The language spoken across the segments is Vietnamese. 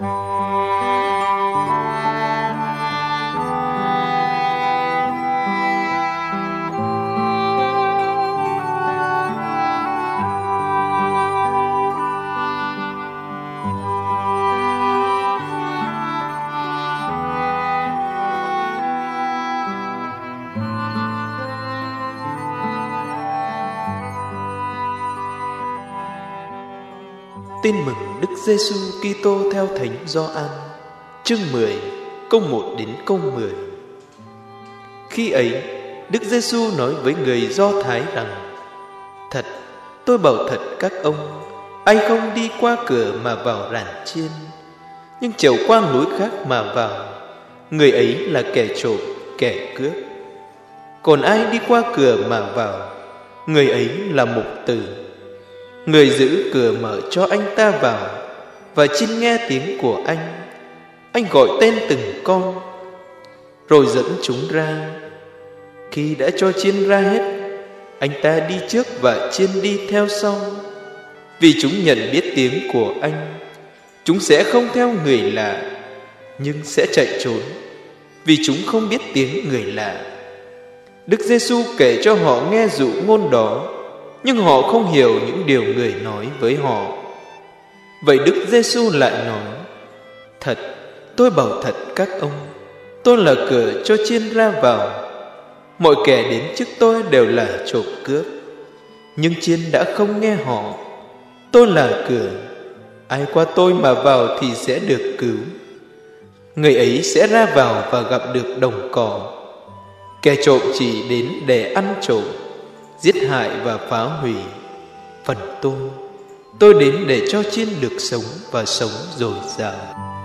Mm-hmm. Tin mừng Đức Giêsu Kitô theo Thánh Gioan, chương 10, câu 1 đến câu 10. Khi ấy, Đức Giêsu nói với người Do Thái rằng: Thật, tôi bảo thật các ông, ai không đi qua cửa mà vào rản chiên, nhưng trèo qua núi khác mà vào, người ấy là kẻ trộm, kẻ cướp. Còn ai đi qua cửa mà vào, người ấy là mục tử Người giữ cửa mở cho anh ta vào, Và chinh nghe tiếng của anh. Anh gọi tên từng con, Rồi dẫn chúng ra. Khi đã cho chiên ra hết, Anh ta đi trước và chiên đi theo sau. Vì chúng nhận biết tiếng của anh, Chúng sẽ không theo người lạ, Nhưng sẽ chạy trốn. Vì chúng không biết tiếng người lạ. Đức Giêsu kể cho họ nghe dụ ngôn đó nhưng họ không hiểu những điều người nói với họ. Vậy Đức Giêsu lại nói: Thật, tôi bảo thật các ông, tôi là cửa cho chiên ra vào. Mọi kẻ đến trước tôi đều là trộm cướp, nhưng chiên đã không nghe họ. Tôi là cửa, ai qua tôi mà vào thì sẽ được cứu. Người ấy sẽ ra vào và gặp được đồng cỏ. Kẻ trộm chỉ đến để ăn trộm giết hại và phá hủy phần tôi. Tôi đến để cho chiên được sống và sống dồi dào.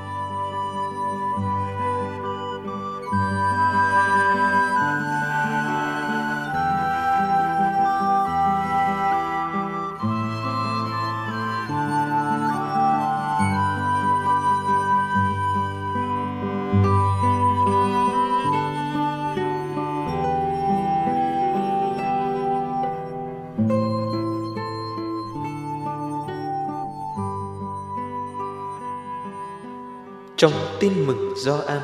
Trong tin mừng do an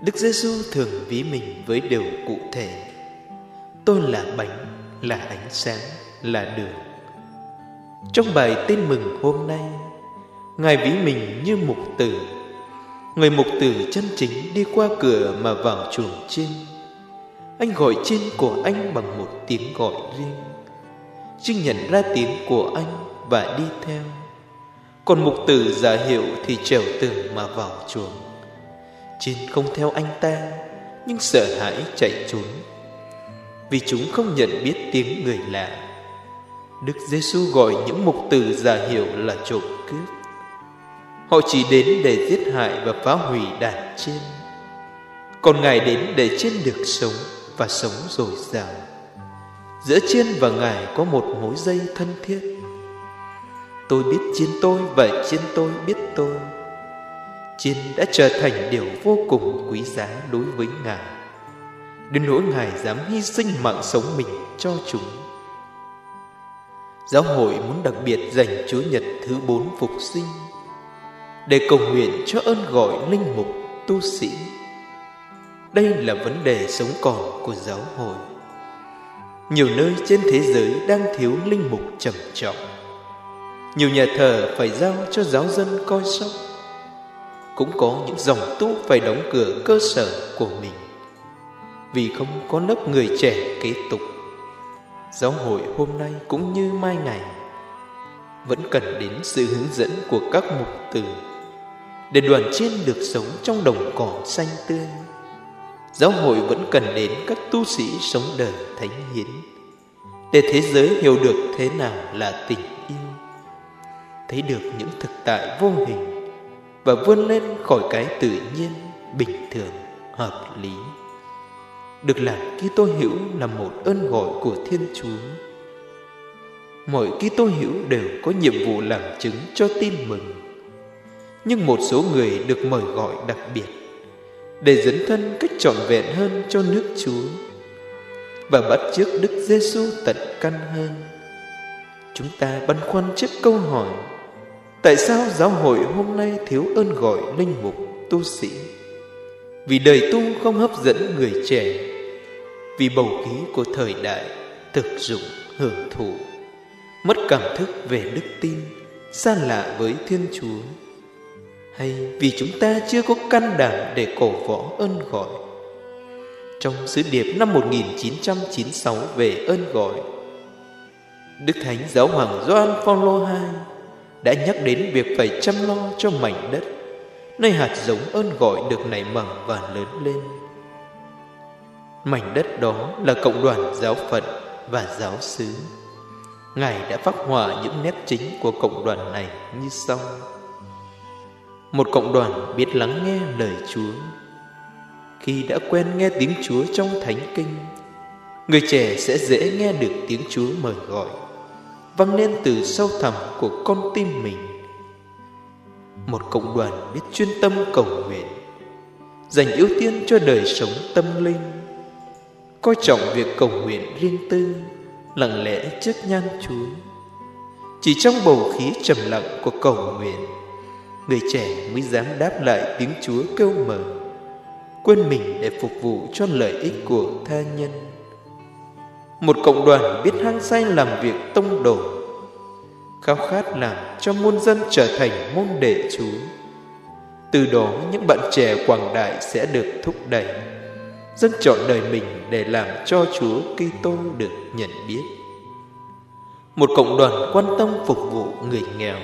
Đức Giêsu thường ví mình với điều cụ thể. Tôi là bánh, là ánh sáng, là đường. Trong bài tin mừng hôm nay Ngài ví mình như mục tử. Người mục tử chân chính đi qua cửa mà vào chuồng chiên. Anh gọi chiên của anh bằng một tiếng gọi riêng. Chứ nhận ra tiếng của anh và đi theo còn mục tử giả hiệu thì trèo tường mà vào chuồng. Chín không theo anh ta, Nhưng sợ hãi chạy trốn. Vì chúng không nhận biết tiếng người lạ. Đức Giêsu gọi những mục tử giả hiệu là trộm cướp. Họ chỉ đến để giết hại và phá hủy đàn trên. Còn Ngài đến để trên được sống và sống dồi dào Giữa trên và Ngài có một mối dây thân thiết. Tôi biết chiến tôi, và chiến tôi biết tôi. Chiên đã trở thành điều vô cùng quý giá đối với Ngài. Đến nỗi Ngài dám hy sinh mạng sống mình cho chúng. Giáo hội muốn đặc biệt dành Chúa Nhật thứ bốn phục sinh, Để cầu nguyện cho ơn gọi linh mục, tu sĩ. Đây là vấn đề sống còn của giáo hội. Nhiều nơi trên thế giới đang thiếu linh mục trầm trọng nhiều nhà thờ phải giao cho giáo dân coi sóc. Cũng có những dòng tu phải đóng cửa cơ sở của mình. Vì không có lớp người trẻ kế tục. Giáo hội hôm nay cũng như mai ngày, Vẫn cần đến sự hướng dẫn của các mục tử Để đoàn chiên được sống trong đồng cỏ xanh tươi, Giáo hội vẫn cần đến các tu sĩ sống đời thánh hiến. Để thế giới hiểu được thế nào là tình thấy được những thực tại vô hình và vươn lên khỏi cái tự nhiên bình thường, hợp lý được làm Kitô hữu là một ơn gọi của Thiên Chúa. Mọi Kitô hữu đều có nhiệm vụ làm chứng cho tin mừng. Nhưng một số người được mời gọi đặc biệt để dấn thân cách trọn vẹn hơn cho nước Chúa và bắt chước Đức Giêsu tận căn hơn. Chúng ta băn khoăn trước câu hỏi Tại sao giáo hội hôm nay thiếu ơn gọi linh mục, tu sĩ? Vì đời tu không hấp dẫn người trẻ Vì bầu khí của thời đại thực dụng hưởng thụ. Mất cảm thức về đức tin Xa lạ với Thiên Chúa. Hay vì chúng ta chưa có can đảm để cổ võ ơn gọi. Trong sứ điệp năm 1996 về ơn gọi Đức Thánh Giáo Hoàng Gioan Phaolô II đã nhắc đến việc phải chăm lo cho mảnh đất nơi hạt giống ơn gọi được nảy mầm và lớn lên. Mảnh đất đó là cộng đoàn giáo phận và giáo xứ. Ngài đã phát họa những nét chính của cộng đoàn này như sau. Một cộng đoàn biết lắng nghe lời Chúa. Khi đã quen nghe tiếng Chúa trong thánh kinh, người trẻ sẽ dễ nghe được tiếng Chúa mời gọi, vang lên từ sâu thẳm của con tim mình. Một cộng đoàn biết chuyên tâm cầu nguyện, dành ưu tiên cho đời sống tâm linh. Coi trọng việc cầu nguyện riêng tư, lặng lẽ trước nhan chúa. Chỉ trong bầu khí trầm lặng của cầu nguyện, người trẻ mới dám đáp lại tiếng chúa kêu mời quên mình để phục vụ cho lợi ích của tha nhân một cộng đoàn biết hăng say làm việc tông đồ khao khát làm cho muôn dân trở thành môn đệ Chúa. Từ đó những bạn trẻ quảng đại sẽ được thúc đẩy, dân chọn đời mình để làm cho Chúa Kitô được nhận biết. Một cộng đoàn quan tâm phục vụ người nghèo,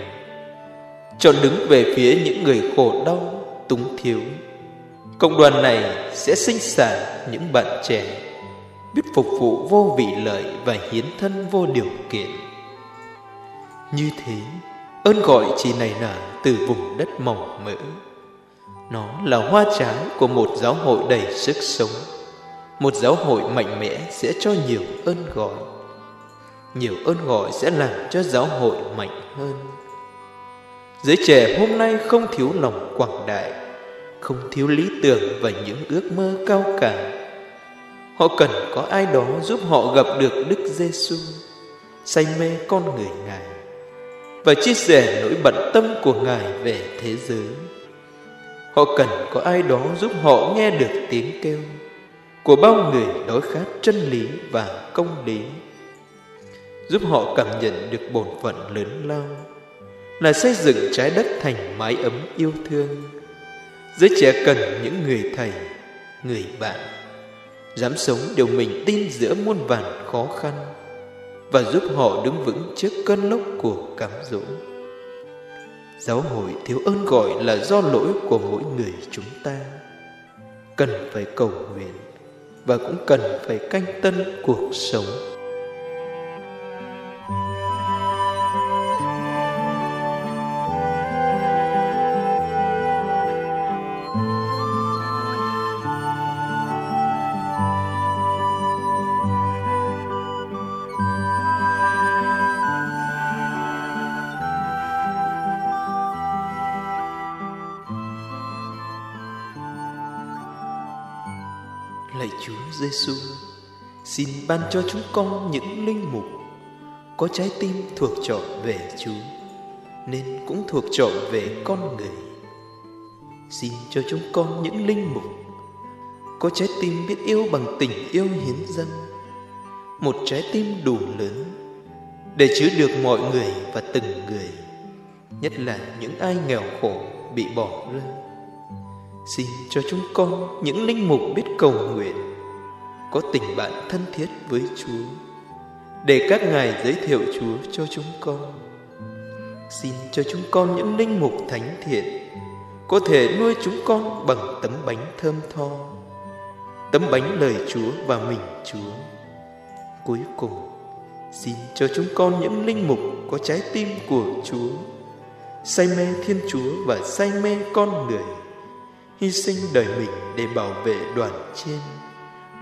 chọn đứng về phía những người khổ đau, túng thiếu. Cộng đoàn này sẽ sinh sản những bạn trẻ biết phục vụ vô vị lợi và hiến thân vô điều kiện. Như thế, ơn gọi chỉ nảy nở từ vùng đất mỏng mỡ. Nó là hoa trái của một giáo hội đầy sức sống. Một giáo hội mạnh mẽ sẽ cho nhiều ơn gọi. Nhiều ơn gọi sẽ làm cho giáo hội mạnh hơn. Giới trẻ hôm nay không thiếu lòng quảng đại, không thiếu lý tưởng và những ước mơ cao cả họ cần có ai đó giúp họ gặp được đức giêsu say mê con người ngài và chia sẻ nỗi bận tâm của Ngài về thế giới. Họ cần có ai đó giúp họ nghe được tiếng kêu của bao người đói khát chân lý và công lý, giúp họ cảm nhận được bổn phận lớn lao là xây dựng trái đất thành mái ấm yêu thương. Giới trẻ cần những người thầy, người bạn, dám sống điều mình tin giữa muôn vàn khó khăn và giúp họ đứng vững trước cơn lốc của cám dỗ. Giáo hội thiếu ơn gọi là do lỗi của mỗi người chúng ta. Cần phải cầu nguyện và cũng cần phải canh tân cuộc sống. Lạy Chúa Giêsu, xin ban cho chúng con những linh mục có trái tim thuộc trọn về Chúa, nên cũng thuộc trọn về con người. Xin cho chúng con những linh mục có trái tim biết yêu bằng tình yêu hiến dâng, một trái tim đủ lớn để chứa được mọi người và từng người, nhất là những ai nghèo khổ bị bỏ rơi Xin cho chúng con những linh mục biết cầu nguyện, Có tình bạn thân thiết với Chúa, Để các ngài giới thiệu Chúa cho chúng con. Xin cho chúng con những linh mục thánh thiện, Có thể nuôi chúng con bằng tấm bánh thơm tho, Tấm bánh lời Chúa và mình Chúa. Cuối cùng, Xin cho chúng con những linh mục có trái tim của Chúa, Say mê Thiên Chúa và say mê con người hy sinh đời mình để bảo vệ đoàn trên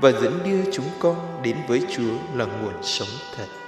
và dẫn đưa chúng con đến với Chúa là nguồn sống thật.